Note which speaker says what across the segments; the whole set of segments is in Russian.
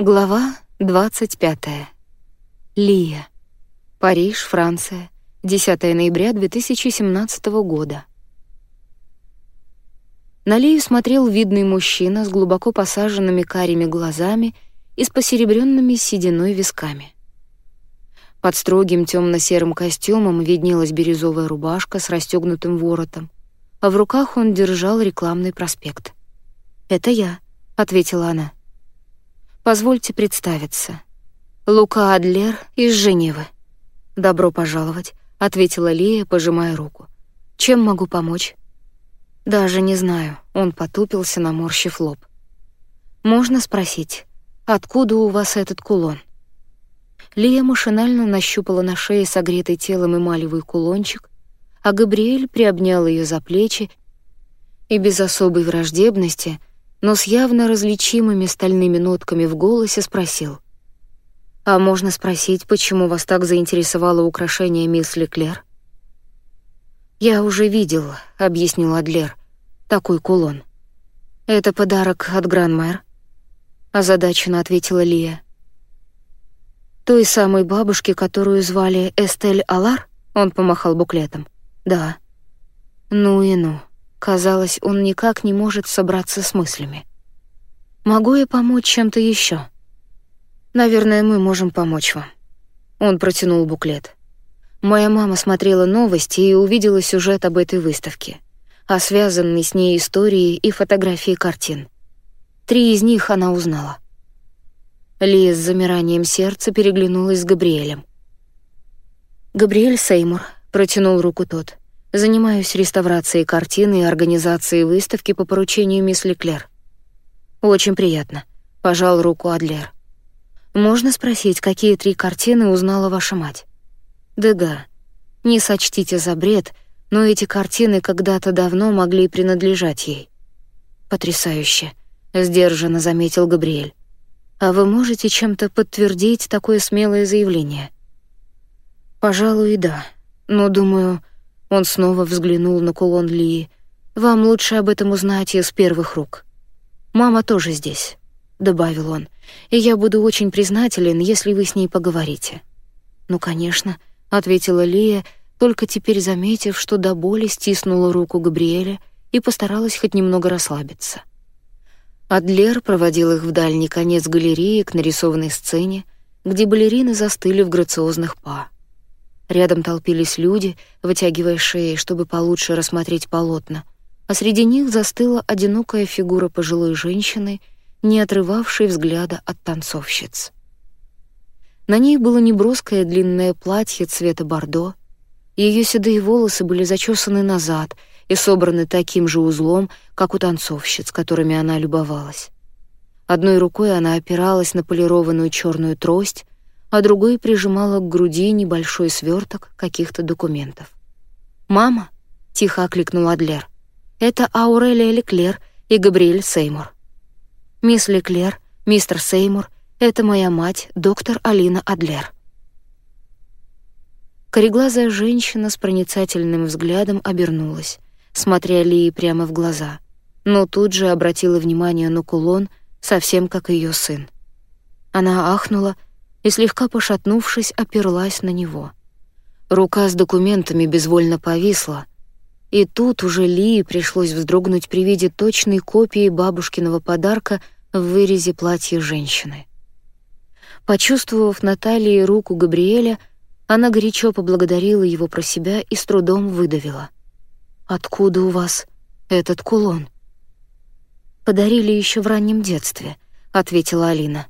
Speaker 1: Глава 25. Лия. Париж, Франция. 10 ноября 2017 года. На Лию смотрел видный мужчина с глубоко посаженными карими глазами и с посеребренными сединой висками. Под строгим темно-серым костюмом виднелась бирюзовая рубашка с расстегнутым воротом, а в руках он держал рекламный проспект. «Это я», — ответила она. Позвольте представиться. Лука Адлер из Женевы. Добро пожаловать, ответила Лия, пожимая руку. Чем могу помочь? Даже не знаю, он потупился, наморщив лоб. Можно спросить, откуда у вас этот кулон? Лия машинально нащупала на шее согретый телом эмалевый кулончик, а Габриэль приобнял ее за плечи и без особой враждебности — но с явно различимыми стальными нотками в голосе спросил. «А можно спросить, почему вас так заинтересовало украшение мисс Леклер?» «Я уже видел», — объяснил Адлер, — «такой кулон». «Это подарок от Гранмэр», — озадаченно ответила Лия. «Той самой бабушке, которую звали Эстель Алар?» — он помахал буклетом. «Да». «Ну и ну». Казалось, он никак не может собраться с мыслями. «Могу я помочь чем-то еще? «Наверное, мы можем помочь вам». Он протянул буклет. Моя мама смотрела новости и увидела сюжет об этой выставке, а связанные с ней истории и фотографии картин. Три из них она узнала. Лия с замиранием сердца переглянулась с Габриэлем. «Габриэль Сеймур», — протянул руку тот, — Занимаюсь реставрацией картины и организацией выставки по поручению мисс Леклер. Очень приятно. Пожал руку Адлер. Можно спросить, какие три картины узнала ваша мать? Дега. Не сочтите за бред, но эти картины когда-то давно могли принадлежать ей. Потрясающе, сдержанно заметил Габриэль. А вы можете чем-то подтвердить такое смелое заявление? Пожалуй, да. Но думаю, он снова взглянул на кулон Лии. «Вам лучше об этом узнать из первых рук. Мама тоже здесь», — добавил он, «и я буду очень признателен, если вы с ней поговорите». «Ну, конечно», — ответила Лия, только теперь заметив, что до боли стиснула руку Габриэля и постаралась хоть немного расслабиться. Адлер проводил их в дальний конец галереи к нарисованной сцене, где балерины застыли в грациозных па. Рядом толпились люди, вытягивая шеи, чтобы получше рассмотреть полотна, а среди них застыла одинокая фигура пожилой женщины, не отрывавшей взгляда от танцовщиц. На ней было неброское длинное платье цвета бордо, ее седые волосы были зачесаны назад и собраны таким же узлом, как у танцовщиц, которыми она любовалась. Одной рукой она опиралась на полированную черную трость, а другой прижимала к груди небольшой сверток каких-то документов. «Мама!» — тихо окликнул Адлер. «Это Аурелия Леклер и Габриэль Сеймур». «Мисс Леклер, мистер Сеймур, это моя мать, доктор Алина Адлер». Кореглазая женщина с проницательным взглядом обернулась, смотря Лии прямо в глаза, но тут же обратила внимание на кулон, совсем как ее сын. Она ахнула и, слегка пошатнувшись, оперлась на него. Рука с документами безвольно повисла, и тут уже Лии пришлось вздрогнуть при виде точной копии бабушкиного подарка в вырезе платья женщины. Почувствовав на талии руку Габриэля, она горячо поблагодарила его про себя и с трудом выдавила. «Откуда у вас этот кулон?» «Подарили еще в раннем детстве», — ответила Алина.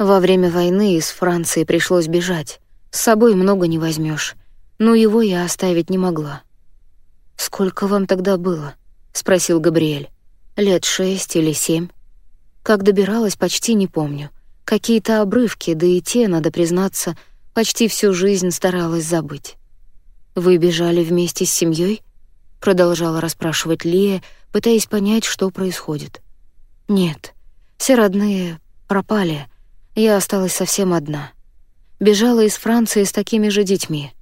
Speaker 1: Во время войны из Франции пришлось бежать. С собой много не возьмешь, но его я оставить не могла. «Сколько вам тогда было?» — спросил Габриэль. «Лет шесть или семь?» Как добиралась, почти не помню. Какие-то обрывки, да и те, надо признаться, почти всю жизнь старалась забыть. «Вы бежали вместе с семьей? продолжала расспрашивать Лия, пытаясь понять, что происходит. «Нет, все родные пропали», я осталась совсем одна. Бежала из Франции с такими же детьми.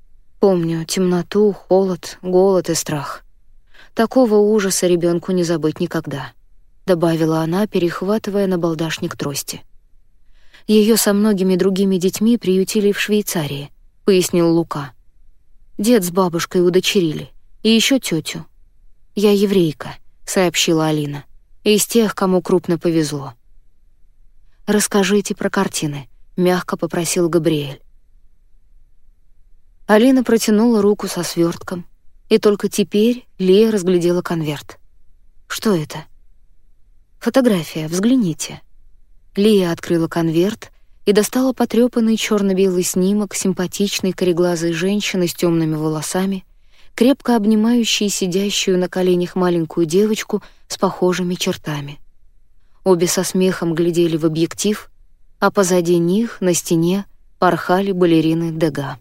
Speaker 1: Помню темноту, холод, голод и страх. Такого ужаса ребенку не забыть никогда, добавила она, перехватывая на балдашник трости. Ее со многими другими детьми приютили в Швейцарии, пояснил Лука. Дед с бабушкой удочерили, и еще тетю. Я еврейка, сообщила Алина, из тех, кому крупно повезло. Расскажите про картины, мягко попросил Габриэль. Алина протянула руку со свертком, и только теперь Лия разглядела конверт. Что это? Фотография, взгляните. Лия открыла конверт и достала потрёпанный чёрно-белый снимок симпатичной кореглазой женщины с тёмными волосами, крепко обнимающей сидящую на коленях маленькую девочку с похожими чертами. Обе со смехом глядели в объектив, а позади них на стене порхали балерины Дега.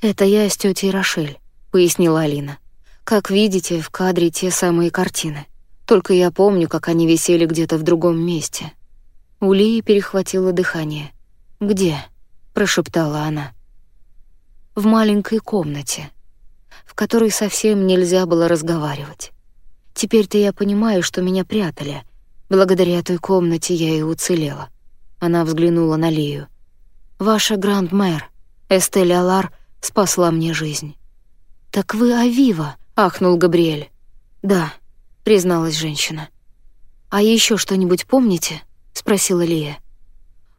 Speaker 1: «Это я с тетей Рошель», — пояснила Алина. «Как видите, в кадре те самые картины. Только я помню, как они висели где-то в другом месте». У Лии перехватило дыхание. «Где?» — прошептала она. «В маленькой комнате, в которой совсем нельзя было разговаривать. Теперь-то я понимаю, что меня прятали. Благодаря той комнате я и уцелела». Она взглянула на Лию. «Ваша гранд-мэр, Эстель Алар, — спасла мне жизнь». «Так вы Авива», — ахнул Габриэль. «Да», — призналась женщина. «А еще что-нибудь помните?» — спросила Лия.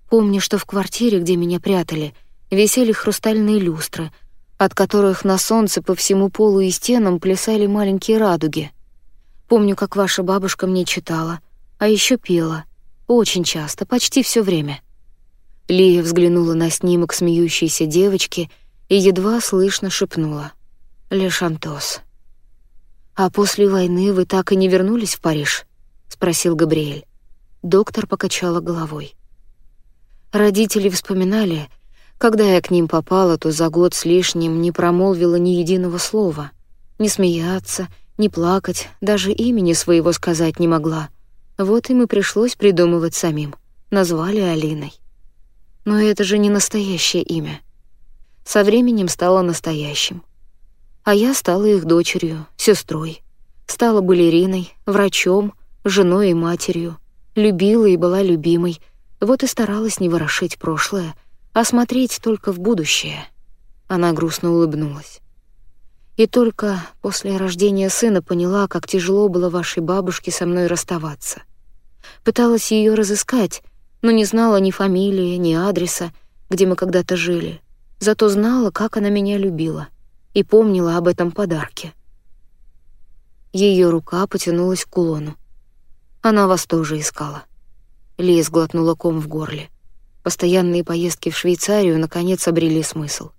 Speaker 1: «Помню, что в квартире, где меня прятали, висели хрустальные люстры, от которых на солнце по всему полу и стенам плясали маленькие радуги. Помню, как ваша бабушка мне читала, а еще пела. Очень часто, почти все время». Лия взглянула на снимок смеющейся девочки — и едва слышно шепнула. «Ле Шантос». «А после войны вы так и не вернулись в Париж?» — спросил Габриэль. Доктор покачала головой. Родители вспоминали, когда я к ним попала, то за год с лишним не промолвила ни единого слова. Не смеяться, не плакать, даже имени своего сказать не могла. Вот им и пришлось придумывать самим. Назвали Алиной. Но это же не настоящее имя со временем стало настоящим. А я стала их дочерью, сестрой, стала балериной, врачом, женой и матерью, любила и была любимой, вот и старалась не ворошить прошлое, а смотреть только в будущее. Она грустно улыбнулась. И только после рождения сына поняла, как тяжело было вашей бабушке со мной расставаться. Пыталась ее разыскать, но не знала ни фамилии, ни адреса, где мы когда-то жили зато знала, как она меня любила, и помнила об этом подарке. Ее рука потянулась к кулону. Она вас тоже искала. Лия сглотнула ком в горле. Постоянные поездки в Швейцарию наконец обрели смысл.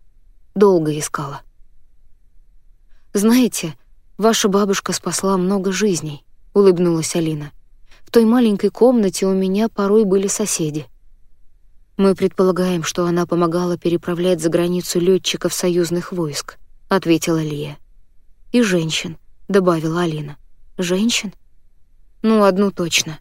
Speaker 1: Долго искала. «Знаете, ваша бабушка спасла много жизней», — улыбнулась Алина. «В той маленькой комнате у меня порой были соседи. Мы предполагаем, что она помогала переправлять за границу летчиков союзных войск, ответила Лия. И женщин, добавила Алина. Женщин? Ну, одну точно.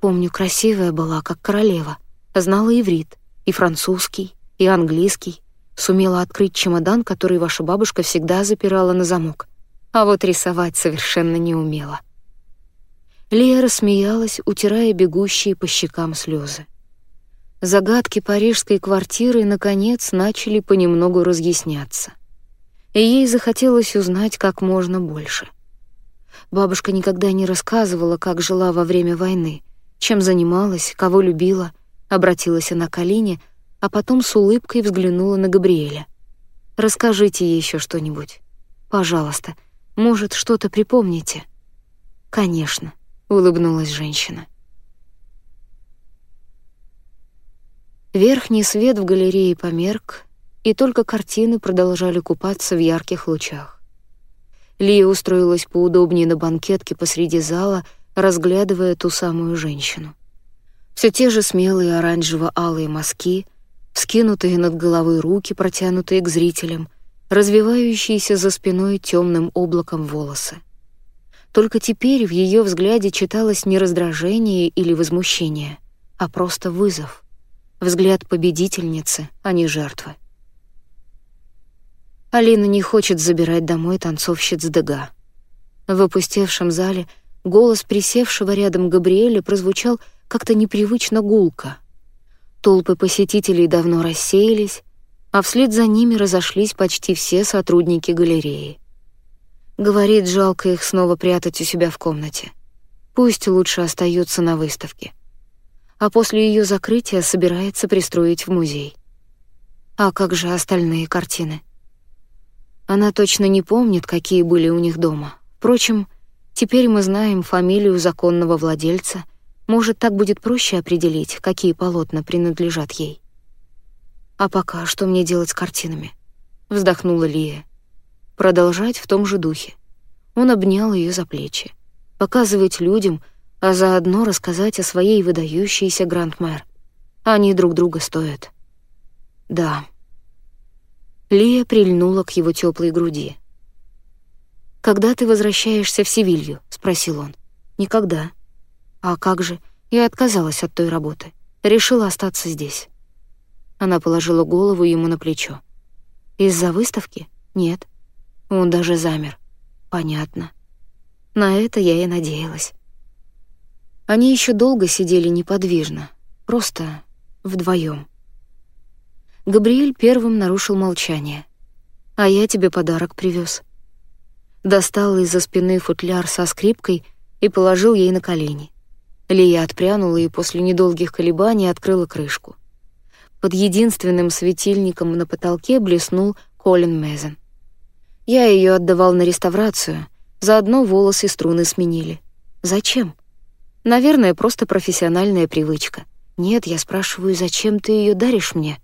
Speaker 1: Помню, красивая была, как королева. Знала иврит, и французский, и английский. Сумела открыть чемодан, который ваша бабушка всегда запирала на замок. А вот рисовать совершенно не умела. Лия рассмеялась, утирая бегущие по щекам слезы. Загадки парижской квартиры, наконец, начали понемногу разъясняться. И ей захотелось узнать как можно больше. Бабушка никогда не рассказывала, как жила во время войны, чем занималась, кого любила, обратилась она к Алине, а потом с улыбкой взглянула на Габриэля. «Расскажите ей еще что-нибудь. Пожалуйста, может, что-то припомните?» «Конечно», — улыбнулась женщина. Верхний свет в галерее померк, и только картины продолжали купаться в ярких лучах. Лия устроилась поудобнее на банкетке посреди зала, разглядывая ту самую женщину. Все те же смелые оранжево-алые мазки, вскинутые над головой руки, протянутые к зрителям, развивающиеся за спиной темным облаком волосы. Только теперь в ее взгляде читалось не раздражение или возмущение, а просто вызов взгляд победительницы, а не жертвы. Алина не хочет забирать домой танцовщиц Дега. В опустевшем зале голос присевшего рядом Габриэля прозвучал как-то непривычно гулко. Толпы посетителей давно рассеялись, а вслед за ними разошлись почти все сотрудники галереи. Говорит, жалко их снова прятать у себя в комнате. Пусть лучше остаются на выставке. А после ее закрытия собирается пристроить в музей. А как же остальные картины? Она точно не помнит, какие были у них дома. Впрочем, теперь мы знаем фамилию законного владельца может, так будет проще определить, какие полотна принадлежат ей. «А пока что мне делать с картинами?» — вздохнула Лия. Продолжать в том же духе. Он обнял ее за плечи. Показывать людям, а заодно рассказать о своей выдающейся гранд-мэр. Они друг друга стоят. Да. Лия прильнула к его теплой груди. «Когда ты возвращаешься в Севилью?» — спросил он. «Никогда». А как же? Я отказалась от той работы. Решила остаться здесь. Она положила голову ему на плечо. Из-за выставки? Нет. Он даже замер. Понятно. На это я и надеялась. Они еще долго сидели неподвижно, просто вдвоем. Габриэль первым нарушил молчание. «А я тебе подарок привез. Достал из-за спины футляр со скрипкой и положил ей на колени. Лия отпрянула и после недолгих колебаний открыла крышку. Под единственным светильником на потолке блеснул Колин Мезен. Я ее отдавал на реставрацию, заодно волосы и струны сменили. Зачем? Наверное, просто профессиональная привычка. Нет, я спрашиваю, зачем ты ее даришь мне?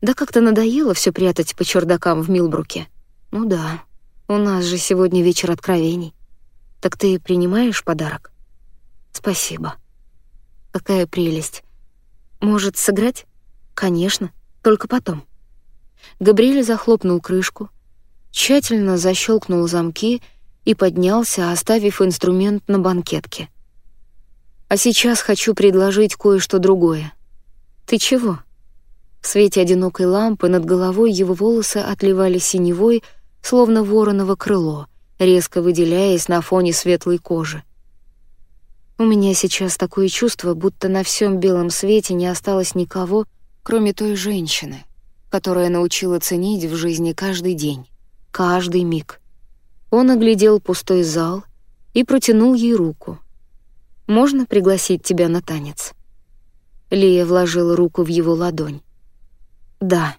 Speaker 1: Да как-то надоело все прятать по чердакам в Милбруке. Ну да, у нас же сегодня вечер откровений. Так ты принимаешь подарок? Спасибо. Какая прелесть. Может, сыграть? Конечно, только потом. Габриэль захлопнул крышку, тщательно защелкнул замки и поднялся, оставив инструмент на банкетке. А сейчас хочу предложить кое-что другое. Ты чего? В свете одинокой лампы над головой его волосы отливали синевой, словно вороново крыло, резко выделяясь на фоне светлой кожи. У меня сейчас такое чувство, будто на всем белом свете не осталось никого, кроме той женщины, которая научила ценить в жизни каждый день, каждый миг. Он оглядел пустой зал и протянул ей руку. «Можно пригласить тебя на танец?» Лия вложила руку в его ладонь. «Да».